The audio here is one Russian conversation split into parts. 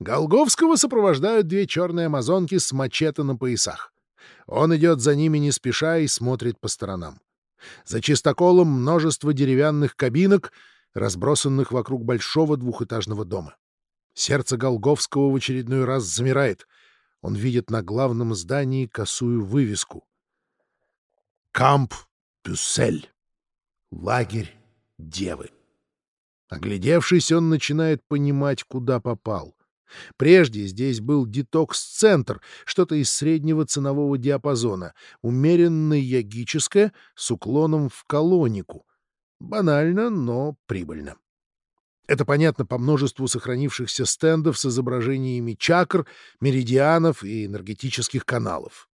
Голговского сопровождают две черные амазонки с мачете на поясах. Он идет за ними не спеша и смотрит по сторонам. За чистоколом множество деревянных кабинок, разбросанных вокруг большого двухэтажного дома. Сердце Голговского в очередной раз замирает. Он видит на главном здании косую вывеску. «Камп Пюссель. Лагерь Девы». Оглядевшись, он начинает понимать, куда попал. Прежде здесь был детокс-центр, что-то из среднего ценового диапазона, умеренно ягическое, с уклоном в колонику. Банально, но прибыльно. Это понятно по множеству сохранившихся стендов с изображениями чакр, меридианов и энергетических каналов.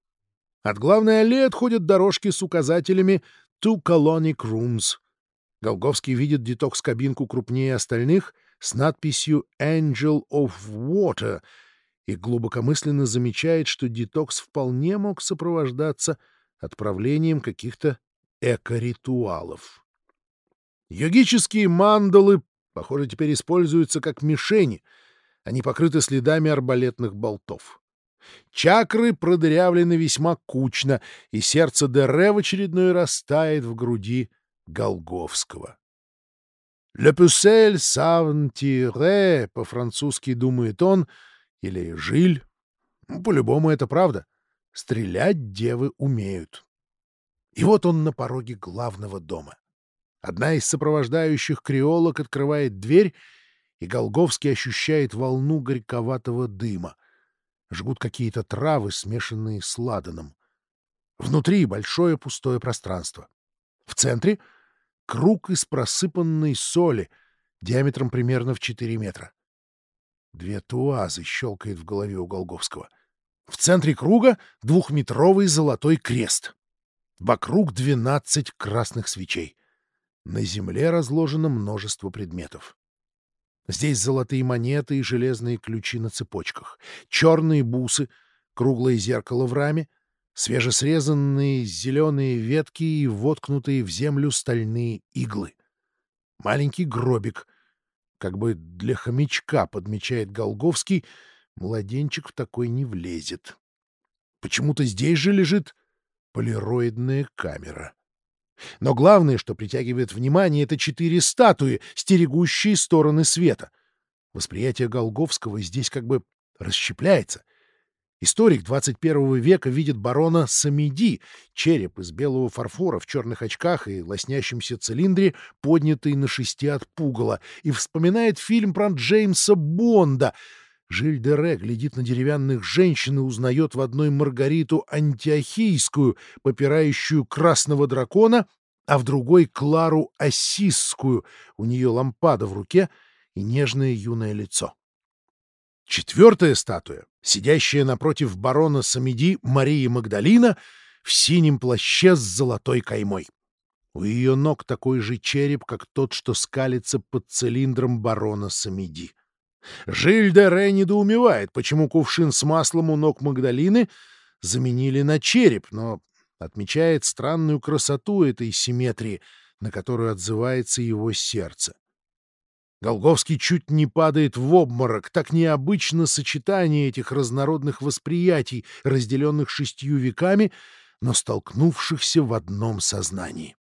От главной аллеи отходят дорожки с указателями «Two Colonic Rooms». Голговский видит детокс-кабинку крупнее остальных — с надписью «Angel of Water» и глубокомысленно замечает, что детокс вполне мог сопровождаться отправлением каких-то эко-ритуалов. Йогические мандалы, похоже, теперь используются как мишени. Они покрыты следами арбалетных болтов. Чакры продырявлены весьма кучно, и сердце Дере в очередной раз тает в груди Голговского. «Le pucelle savent по-французски думает он, или «жиль». Ну, по-любому это правда. Стрелять девы умеют. И вот он на пороге главного дома. Одна из сопровождающих креолок открывает дверь, и Голговский ощущает волну горьковатого дыма. Жгут какие-то травы, смешанные с ладаном. Внутри большое пустое пространство. В центре — круг из просыпанной соли диаметром примерно в 4 метра. Две туазы щелкает в голове у Голговского. В центре круга двухметровый золотой крест. Вокруг двенадцать красных свечей. На земле разложено множество предметов. Здесь золотые монеты и железные ключи на цепочках, черные бусы, круглое зеркало в раме, свежесрезанные зеленые ветки и воткнутые в землю стальные иглы. Маленький гробик, как бы для хомячка, подмечает Голговский, младенчик в такой не влезет. Почему-то здесь же лежит полироидная камера. Но главное, что притягивает внимание, это четыре статуи, стерегущие стороны света. Восприятие Голговского здесь как бы расщепляется — Историк 21 века видит барона Самиди, череп из белого фарфора в черных очках и лоснящемся цилиндре, поднятый на шести от пугала, и вспоминает фильм про Джеймса Бонда. Жиль де Ре глядит на деревянных женщин и узнает в одной Маргариту Антиохийскую, попирающую красного дракона, а в другой Клару Ассисскую, у нее лампада в руке и нежное юное лицо. Четвертая статуя, сидящая напротив барона Самиди Марии Магдалина в синем плаще с золотой каймой. У ее ног такой же череп, как тот, что скалится под цилиндром барона Самиди. Жиль де Ре недоумевает, почему кувшин с маслом у ног Магдалины заменили на череп, но отмечает странную красоту этой симметрии, на которую отзывается его сердце. Голговский чуть не падает в обморок. Так необычно сочетание этих разнородных восприятий, разделенных шестью веками, но столкнувшихся в одном сознании.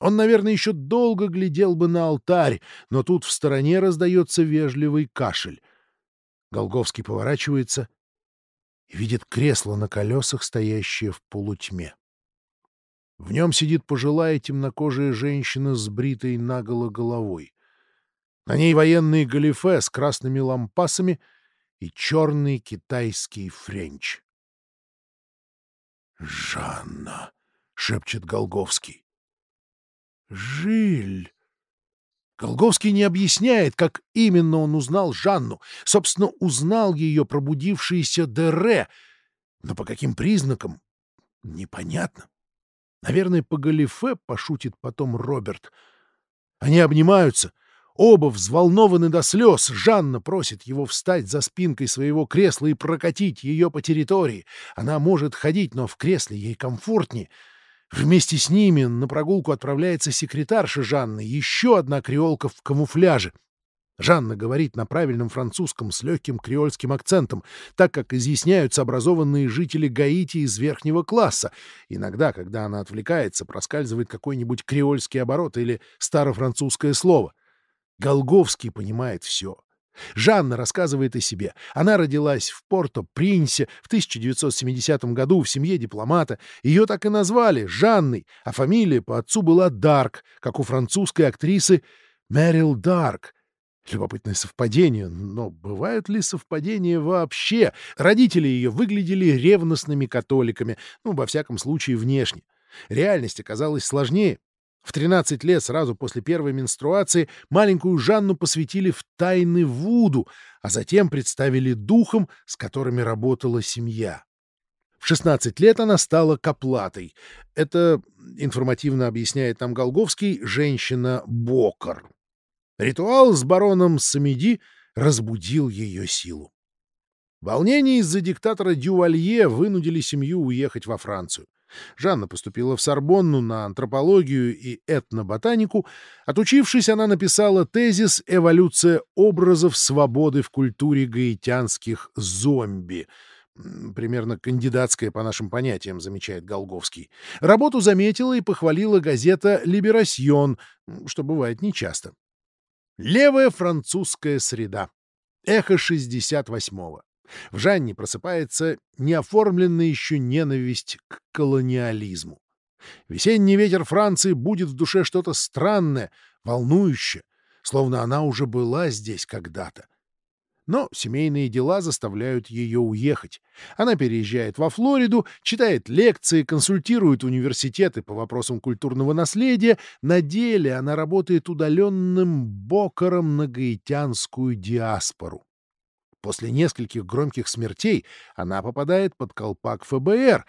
Он, наверное, еще долго глядел бы на алтарь, но тут в стороне раздается вежливый кашель. Голговский поворачивается и видит кресло на колесах, стоящее в полутьме. В нем сидит пожилая темнокожая женщина с бритой наголо головой. На ней военные галифе с красными лампасами и черный китайский френч. «Жанна!» — шепчет Голговский. «Жиль!» Голговский не объясняет, как именно он узнал Жанну. Собственно, узнал ее пробудившийся Дере. Но по каким признакам? Непонятно. Наверное, по галифе пошутит потом Роберт. Они обнимаются — Оба взволнованы до слез. Жанна просит его встать за спинкой своего кресла и прокатить ее по территории. Она может ходить, но в кресле ей комфортнее. Вместе с ними на прогулку отправляется секретарша Жанны, еще одна креолка в камуфляже. Жанна говорит на правильном французском с легким креольским акцентом, так как изъясняются образованные жители Гаити из верхнего класса. Иногда, когда она отвлекается, проскальзывает какой-нибудь креольский оборот или старофранцузское слово. Голговский понимает все. Жанна рассказывает о себе. Она родилась в Порто-Принсе в 1970 году в семье дипломата. Ее так и назвали — Жанной, а фамилия по отцу была Дарк, как у французской актрисы Мэрил Дарк — Любопытное совпадение, но бывают ли совпадения вообще? Родители ее выглядели ревностными католиками, ну, во всяком случае, внешне. Реальность оказалась сложнее. В 13 лет, сразу после первой менструации, маленькую Жанну посвятили в тайны Вуду, а затем представили духом, с которыми работала семья. В 16 лет она стала коплатой. Это, информативно объясняет нам Голговский, женщина-бокер. Ритуал с бароном Самеди разбудил ее силу. Волнения из-за диктатора Дювалье вынудили семью уехать во Францию. Жанна поступила в Сорбонну на антропологию и этноботанику. Отучившись, она написала тезис «Эволюция образов свободы в культуре гаитянских зомби». Примерно кандидатская по нашим понятиям, замечает Голговский. Работу заметила и похвалила газета «Либерасьон», что бывает нечасто. Левая французская среда. Эхо 68-го. В Жанне просыпается неоформленная еще ненависть к колониализму. Весенний ветер Франции будет в душе что-то странное, волнующее, словно она уже была здесь когда-то. Но семейные дела заставляют ее уехать. Она переезжает во Флориду, читает лекции, консультирует университеты по вопросам культурного наследия. На деле она работает удаленным бокером на гаитянскую диаспору. После нескольких громких смертей она попадает под колпак ФБР,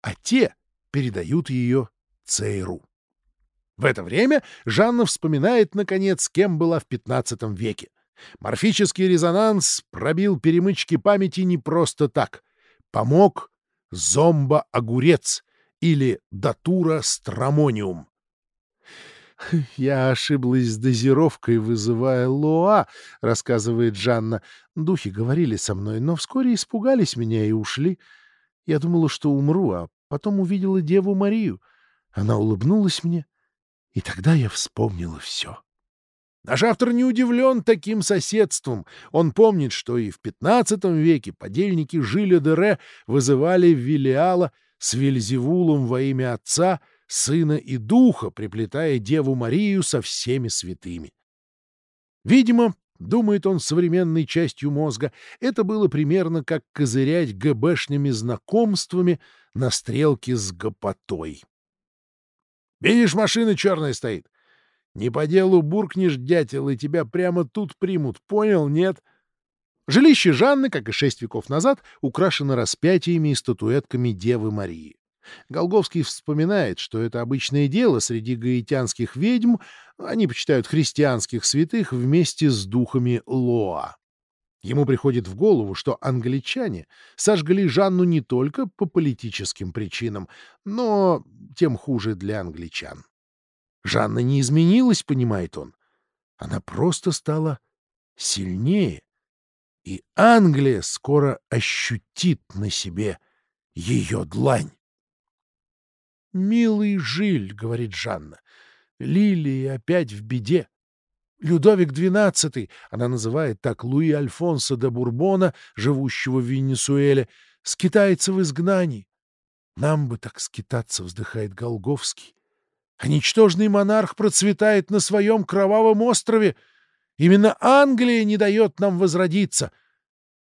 а те передают ее ЦРУ. В это время Жанна вспоминает, наконец, кем была в XV веке. Морфический резонанс пробил перемычки памяти не просто так. Помог зомбо-огурец или датура стромониум. «Я ошиблась с дозировкой, вызывая Лоа», — рассказывает Жанна. «Духи говорили со мной, но вскоре испугались меня и ушли. Я думала, что умру, а потом увидела Деву Марию. Она улыбнулась мне, и тогда я вспомнила все». Наш автор не удивлен таким соседством. Он помнит, что и в XV веке подельники Жиля Дере вызывали Вилиала с Вельзевулом во имя Отца, Сына и Духа, приплетая Деву Марию со всеми святыми. Видимо, думает он современной частью мозга, это было примерно как козырять ГБшными знакомствами на стрелке с гопотой. «Видишь, машина черная стоит. Не по делу буркнешь, дятел, и тебя прямо тут примут. Понял, нет? Жилище Жанны, как и шесть веков назад, украшено распятиями и статуэтками Девы Марии. Голговский вспоминает, что это обычное дело среди гаитянских ведьм, они почитают христианских святых вместе с духами Лоа. Ему приходит в голову, что англичане сожгли Жанну не только по политическим причинам, но тем хуже для англичан. Жанна не изменилась, понимает он. Она просто стала сильнее. И Англия скоро ощутит на себе ее длань. «Милый Жиль», — говорит Жанна, — «Лилии опять в беде. Людовик XII, она называет так Луи Альфонсо де Бурбона, живущего в Венесуэле, скитается в изгнании. Нам бы так скитаться, вздыхает Голговский а ничтожный монарх процветает на своем кровавом острове. Именно Англия не дает нам возродиться.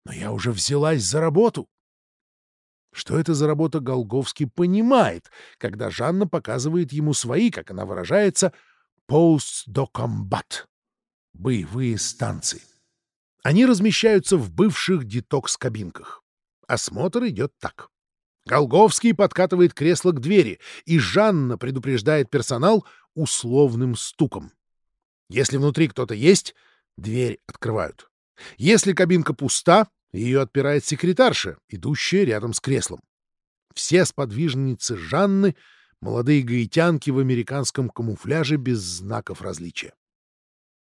Но я уже взялась за работу. Что это за работа Голговский понимает, когда Жанна показывает ему свои, как она выражается, «posts до комбат» — боевые станции. Они размещаются в бывших детокс-кабинках. Осмотр идет так. Голговский подкатывает кресло к двери, и Жанна предупреждает персонал условным стуком. Если внутри кто-то есть, дверь открывают. Если кабинка пуста, ее отпирает секретарша, идущая рядом с креслом. Все сподвижницы Жанны — молодые гаитянки в американском камуфляже без знаков различия.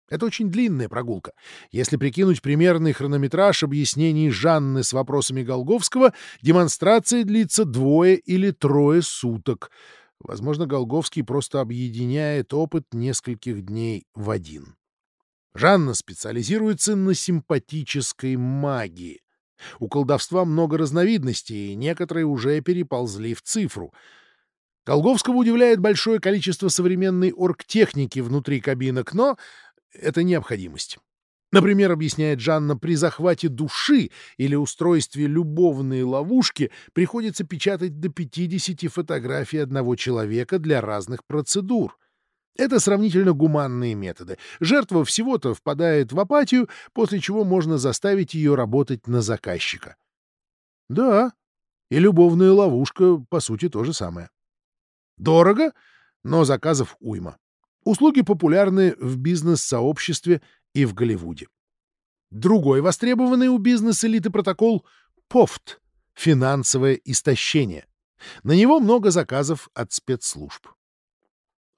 Это очень длинная прогулка. Если прикинуть примерный хронометраж объяснений Жанны с вопросами Голговского, демонстрация длится двое или трое суток. Возможно, Голговский просто объединяет опыт нескольких дней в один. Жанна специализируется на симпатической магии. У колдовства много разновидностей, и некоторые уже переползли в цифру — Голговского удивляет большое количество современной оргтехники внутри кабинок, но это необходимость. Например, объясняет Жанна, при захвате души или устройстве любовной ловушки приходится печатать до 50 фотографий одного человека для разных процедур. Это сравнительно гуманные методы. Жертва всего-то впадает в апатию, после чего можно заставить ее работать на заказчика. Да, и любовная ловушка, по сути, то же самое. Дорого, но заказов уйма. Услуги популярны в бизнес-сообществе и в Голливуде. Другой востребованный у бизнес-элиты протокол — ПОФТ — финансовое истощение. На него много заказов от спецслужб.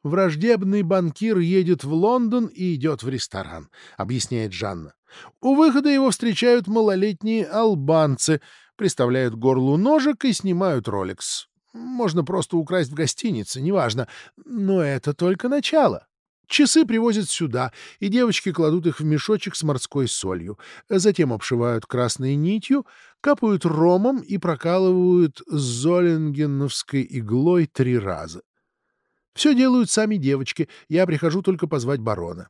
«Враждебный банкир едет в Лондон и идет в ресторан», — объясняет Жанна. «У выхода его встречают малолетние албанцы, приставляют горлу ножик и снимают роликс. Можно просто украсть в гостинице, неважно. Но это только начало. Часы привозят сюда, и девочки кладут их в мешочек с морской солью. Затем обшивают красной нитью, капают ромом и прокалывают золингеновской иглой три раза. Все делают сами девочки, я прихожу только позвать барона.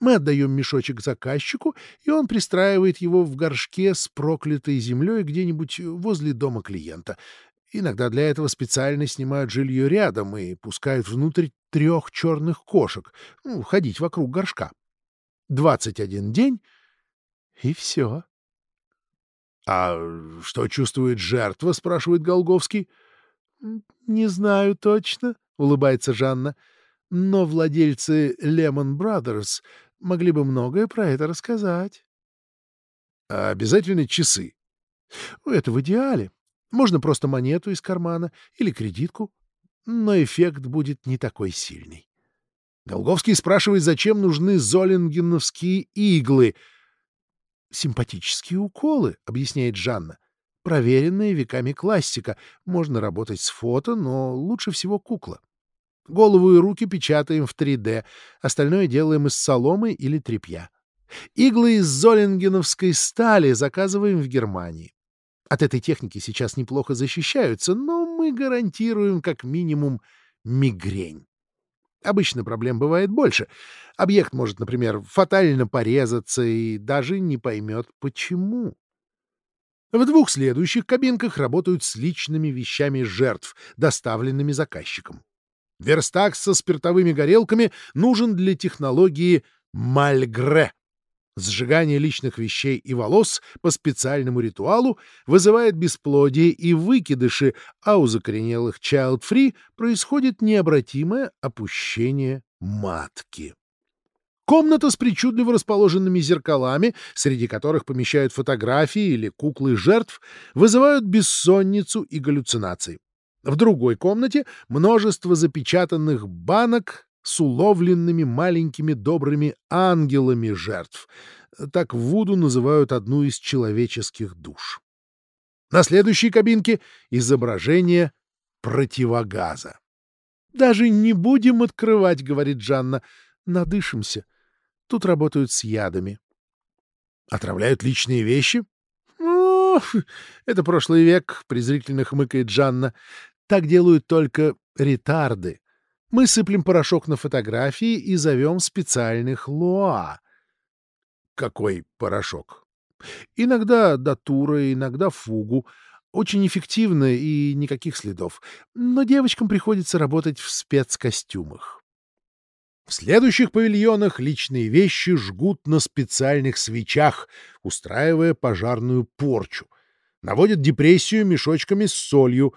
Мы отдаем мешочек заказчику, и он пристраивает его в горшке с проклятой землей где-нибудь возле дома клиента. Иногда для этого специально снимают жилье рядом и пускают внутрь трех черных кошек, ну, ходить вокруг горшка. Двадцать один день — и все. — А что чувствует жертва? — спрашивает Голговский. — Не знаю точно, — улыбается Жанна. — Но владельцы Lehman Brothers могли бы многое про это рассказать. — А обязательно часы? — Это в идеале. Можно просто монету из кармана или кредитку, но эффект будет не такой сильный. Голговский спрашивает, зачем нужны золингеновские иглы. «Симпатические уколы», — объясняет Жанна. «Проверенная веками классика. Можно работать с фото, но лучше всего кукла. Голову и руки печатаем в 3D, остальное делаем из соломы или тряпья. Иглы из золингеновской стали заказываем в Германии. От этой техники сейчас неплохо защищаются, но мы гарантируем как минимум мигрень. Обычно проблем бывает больше. Объект может, например, фатально порезаться и даже не поймет, почему. В двух следующих кабинках работают с личными вещами жертв, доставленными заказчиком. Верстак со спиртовыми горелками нужен для технологии Мальгре Сжигание личных вещей и волос по специальному ритуалу вызывает бесплодие и выкидыши, а у закоренелых child-free происходит необратимое опущение матки. Комната с причудливо расположенными зеркалами, среди которых помещают фотографии или куклы жертв, вызывают бессонницу и галлюцинации. В другой комнате множество запечатанных банок с уловленными маленькими добрыми ангелами жертв. Так Вуду называют одну из человеческих душ. На следующей кабинке изображение противогаза. «Даже не будем открывать», — говорит Жанна. «Надышимся. Тут работают с ядами». «Отравляют личные вещи?» «О, это прошлый век», — презрительно хмыкает Жанна. «Так делают только ретарды. Мы сыплем порошок на фотографии и зовем специальных луа. Какой порошок? Иногда датура, иногда фугу. Очень эффективно и никаких следов. Но девочкам приходится работать в спецкостюмах. В следующих павильонах личные вещи жгут на специальных свечах, устраивая пожарную порчу. Наводят депрессию мешочками с солью,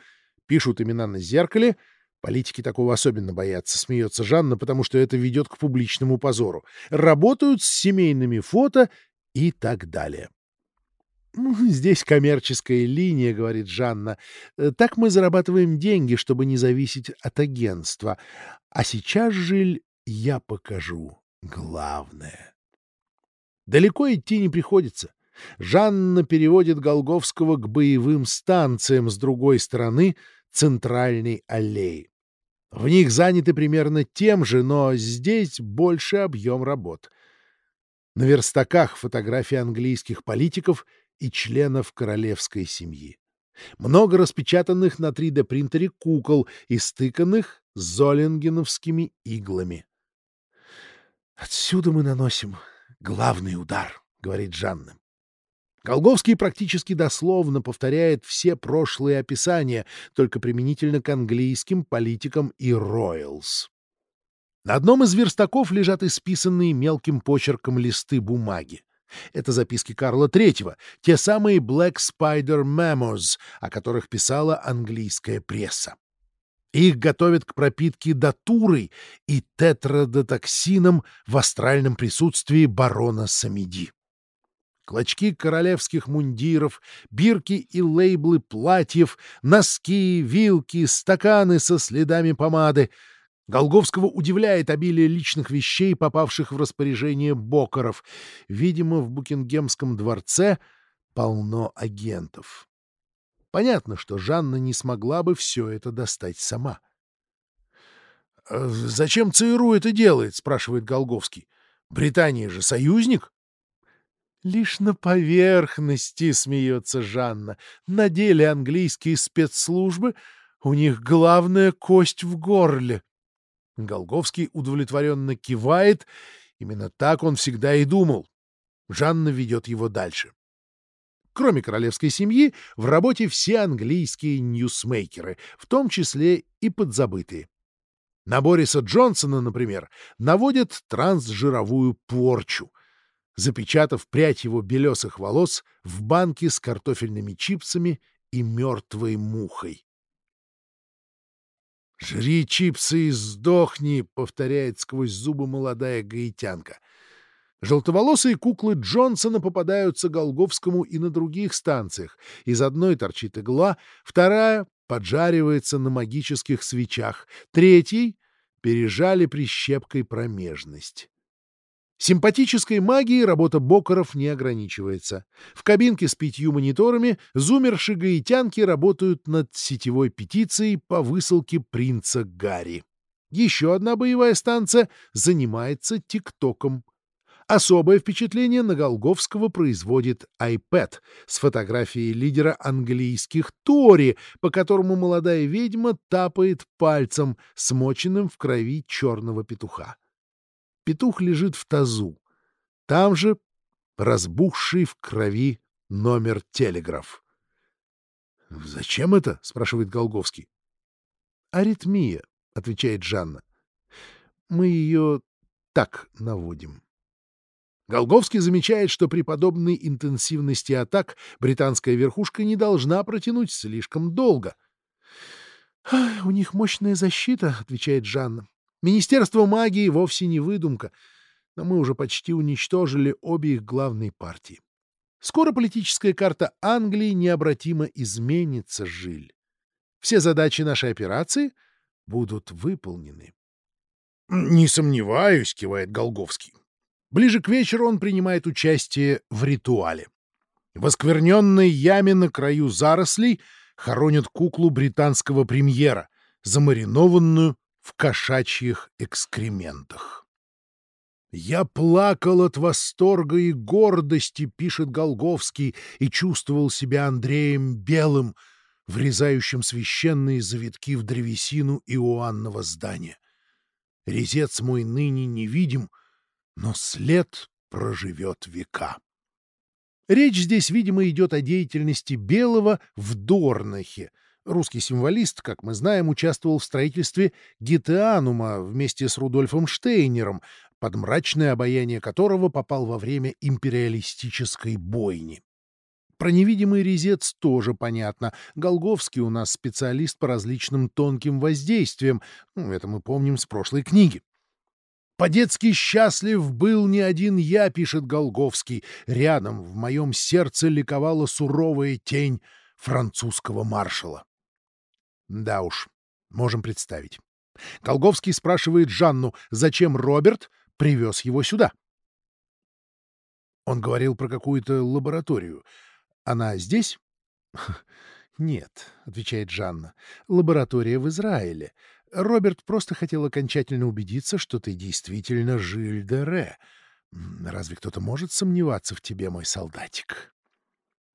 пишут имена на зеркале — Политики такого особенно боятся, смеется Жанна, потому что это ведет к публичному позору. Работают с семейными фото и так далее. «Ну, «Здесь коммерческая линия», — говорит Жанна. «Э, «Так мы зарабатываем деньги, чтобы не зависеть от агентства. А сейчас, Жиль, я покажу главное». Далеко идти не приходится. Жанна переводит Голговского к боевым станциям с другой стороны центральной аллеи. В них заняты примерно тем же, но здесь больше объем работ. На верстаках фотографии английских политиков и членов королевской семьи. Много распечатанных на 3D-принтере кукол и стыканных золингеновскими иглами. «Отсюда мы наносим главный удар», — говорит Жанна. Голговский практически дословно повторяет все прошлые описания, только применительно к английским политикам и роялс. На одном из верстаков лежат исписанные мелким почерком листы бумаги. Это записки Карла III, те самые Black Spider Memos, о которых писала английская пресса. Их готовят к пропитке датурой и тетрадотоксином в астральном присутствии барона Самиди. Клочки королевских мундиров, бирки и лейблы платьев, носки, вилки, стаканы со следами помады. Голговского удивляет обилие личных вещей, попавших в распоряжение Бокоров. Видимо, в Букингемском дворце полно агентов. Понятно, что Жанна не смогла бы все это достать сама. «Э, «Зачем ЦРУ это делает?» — спрашивает Голговский. «Британия же союзник?» «Лишь на поверхности», — смеется Жанна. «На деле английские спецслужбы, у них главная кость в горле». Голговский удовлетворенно кивает. Именно так он всегда и думал. Жанна ведет его дальше. Кроме королевской семьи, в работе все английские ньюсмейкеры, в том числе и подзабытые. На Бориса Джонсона, например, наводят трансжировую порчу, запечатав прядь его белесых волос в банке с картофельными чипсами и мертвой мухой. «Жри чипсы и сдохни!» — повторяет сквозь зубы молодая гаитянка. Желтоволосые куклы Джонсона попадаются Голговскому и на других станциях. Из одной торчит игла, вторая поджаривается на магических свечах, третьей пережали прищепкой промежность. Симпатической магией работа Бокеров не ограничивается. В кабинке с пятью мониторами зумерши-гаитянки работают над сетевой петицией по высылке принца Гарри. Еще одна боевая станция занимается ТикТоком. Особое впечатление на Голговского производит iPad с фотографией лидера английских Тори, по которому молодая ведьма тапает пальцем, смоченным в крови черного петуха. Петух лежит в тазу. Там же разбухший в крови номер телеграф. — Зачем это? — спрашивает Голговский. — Аритмия, — отвечает Жанна. — Мы ее так наводим. Голговский замечает, что при подобной интенсивности атак британская верхушка не должна протянуть слишком долго. — У них мощная защита, — отвечает Жанна. Министерство магии вовсе не выдумка, но мы уже почти уничтожили обе их главные партии. Скоро политическая карта Англии необратимо изменится, Жиль. Все задачи нашей операции будут выполнены. — Не сомневаюсь, — кивает Голговский. Ближе к вечеру он принимает участие в ритуале. В оскверненной яме на краю зарослей хоронят куклу британского премьера, замаринованную в кошачьих экскрементах. «Я плакал от восторга и гордости», — пишет Голговский, и чувствовал себя Андреем Белым, врезающим священные завитки в древесину Иоаннова здания. Резец мой ныне невидим, но след проживет века. Речь здесь, видимо, идет о деятельности Белого в Дорнахе, Русский символист, как мы знаем, участвовал в строительстве Гетеанума вместе с Рудольфом Штейнером, под мрачное обаяние которого попал во время империалистической бойни. Про невидимый резец тоже понятно. Голговский у нас специалист по различным тонким воздействиям. Ну, это мы помним с прошлой книги. «По-детски счастлив был не один я», — пишет Голговский. «Рядом в моем сердце ликовала суровая тень французского маршала». Да уж, можем представить. Колговский спрашивает Жанну, зачем Роберт привез его сюда. Он говорил про какую-то лабораторию. Она здесь? «Нет», — отвечает Жанна, — «лаборатория в Израиле. Роберт просто хотел окончательно убедиться, что ты действительно Жиль. Разве кто-то может сомневаться в тебе, мой солдатик?»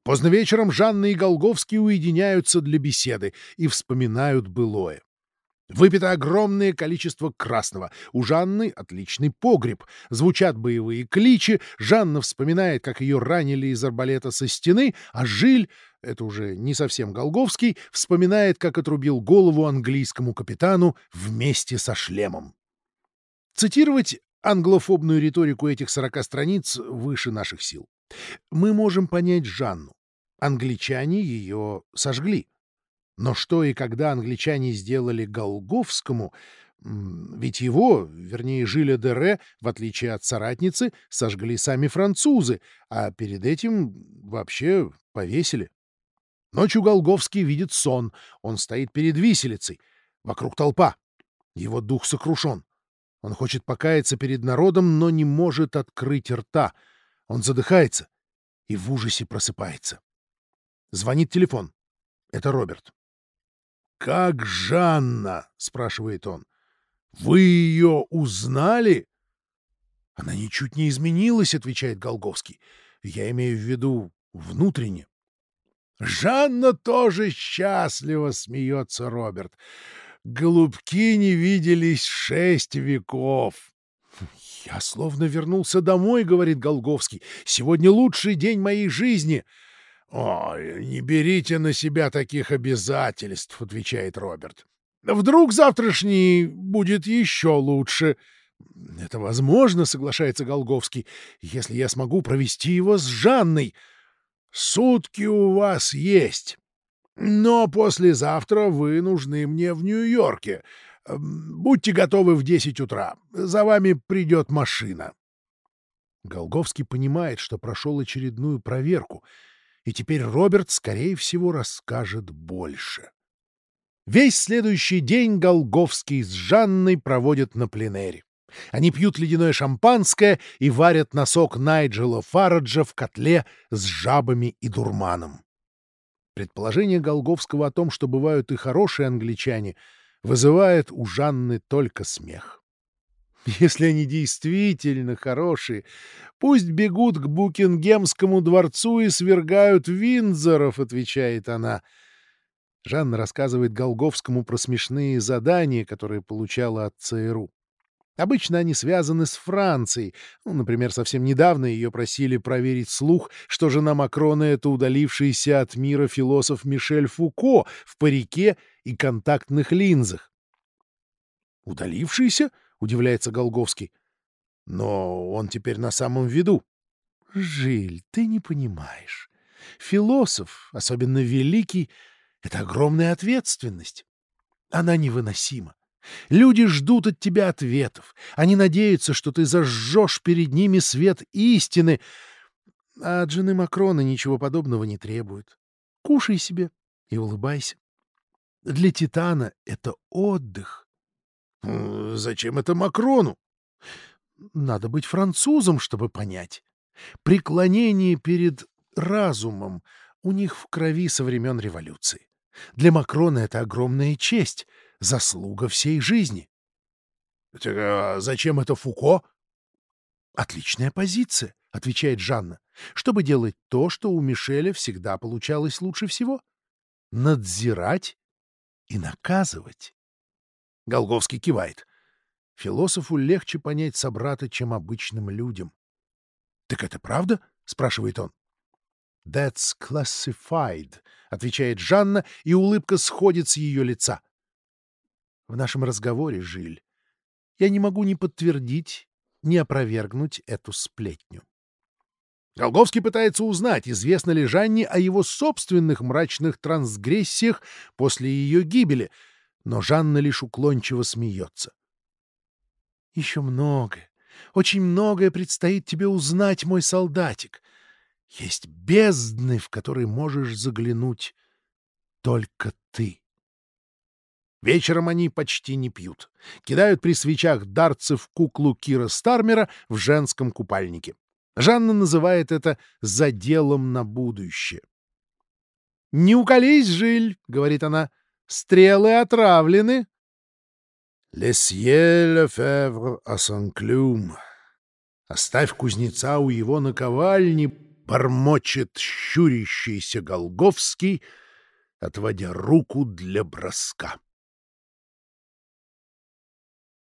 Поздно вечером Жанна и Голговский уединяются для беседы и вспоминают былое. Выпито огромное количество красного. У Жанны отличный погреб. Звучат боевые кличи. Жанна вспоминает, как ее ранили из арбалета со стены, а Жиль, это уже не совсем Голговский, вспоминает, как отрубил голову английскому капитану вместе со шлемом. Цитировать англофобную риторику этих сорока страниц выше наших сил. Мы можем понять Жанну. Англичане ее сожгли. Но что и когда англичане сделали Голговскому, ведь его, вернее, Жиля Дере, в отличие от соратницы, сожгли сами французы, а перед этим вообще повесили. Ночью Голговский видит сон. Он стоит перед виселицей. Вокруг толпа. Его дух сокрушен. Он хочет покаяться перед народом, но не может открыть рта. Он задыхается и в ужасе просыпается. Звонит телефон. Это Роберт. «Как Жанна?» — спрашивает он. «Вы ее узнали?» «Она ничуть не изменилась», — отвечает Голговский. «Я имею в виду внутренне». «Жанна тоже счастлива», — смеется Роберт. «Голубки не виделись шесть веков». «Я словно вернулся домой», — говорит Голговский. «Сегодня лучший день моей жизни». «Ой, не берите на себя таких обязательств», — отвечает Роберт. «Вдруг завтрашний будет еще лучше». «Это возможно», — соглашается Голговский, — «если я смогу провести его с Жанной». «Сутки у вас есть, но послезавтра вы нужны мне в Нью-Йорке. Будьте готовы в десять утра. За вами придет машина». Голговский понимает, что прошел очередную проверку — и теперь Роберт, скорее всего, расскажет больше. Весь следующий день Голговский с Жанной проводят на пленэре. Они пьют ледяное шампанское и варят носок Найджела Фараджа в котле с жабами и дурманом. Предположение Голговского о том, что бывают и хорошие англичане, вызывает у Жанны только смех. Если они действительно хорошие, пусть бегут к Букингемскому дворцу и свергают Виндзоров, — отвечает она. Жанна рассказывает Голговскому про смешные задания, которые получала от ЦРУ. Обычно они связаны с Францией. Ну, например, совсем недавно ее просили проверить слух, что жена Макрона — это удалившийся от мира философ Мишель Фуко в парике и контактных линзах. «Удалившийся?» удивляется Голговский. Но он теперь на самом виду. Жиль, ты не понимаешь. Философ, особенно великий, — это огромная ответственность. Она невыносима. Люди ждут от тебя ответов. Они надеются, что ты зажжешь перед ними свет истины. А от жены Макрона ничего подобного не требует. Кушай себе и улыбайся. Для Титана это отдых. Зачем это Макрону? Надо быть французом, чтобы понять. Преклонение перед разумом у них в крови со времен революции. Для Макрона это огромная честь, заслуга всей жизни. — а зачем это Фуко? — Отличная позиция, — отвечает Жанна, — чтобы делать то, что у Мишеля всегда получалось лучше всего — надзирать и наказывать. Голговский кивает. Философу легче понять собрата, чем обычным людям. — Так это правда? — спрашивает он. — That's classified, — отвечает Жанна, и улыбка сходит с ее лица. В нашем разговоре, Жиль, я не могу ни подтвердить, ни опровергнуть эту сплетню. Голговский пытается узнать, известно ли Жанне о его собственных мрачных трансгрессиях после ее гибели — но Жанна лишь уклончиво смеется. «Еще многое, очень многое предстоит тебе узнать, мой солдатик. Есть бездны, в которые можешь заглянуть только ты». Вечером они почти не пьют. Кидают при свечах дарцы в куклу Кира Стармера в женском купальнике. Жанна называет это «заделом на будущее». «Не уколись, Жиль», — говорит она, — «стрелы отравлены». «Лесье Лефевр clume». «Оставь кузнеца у его наковальни», — бормочет щурящийся Голговский, отводя руку для броска.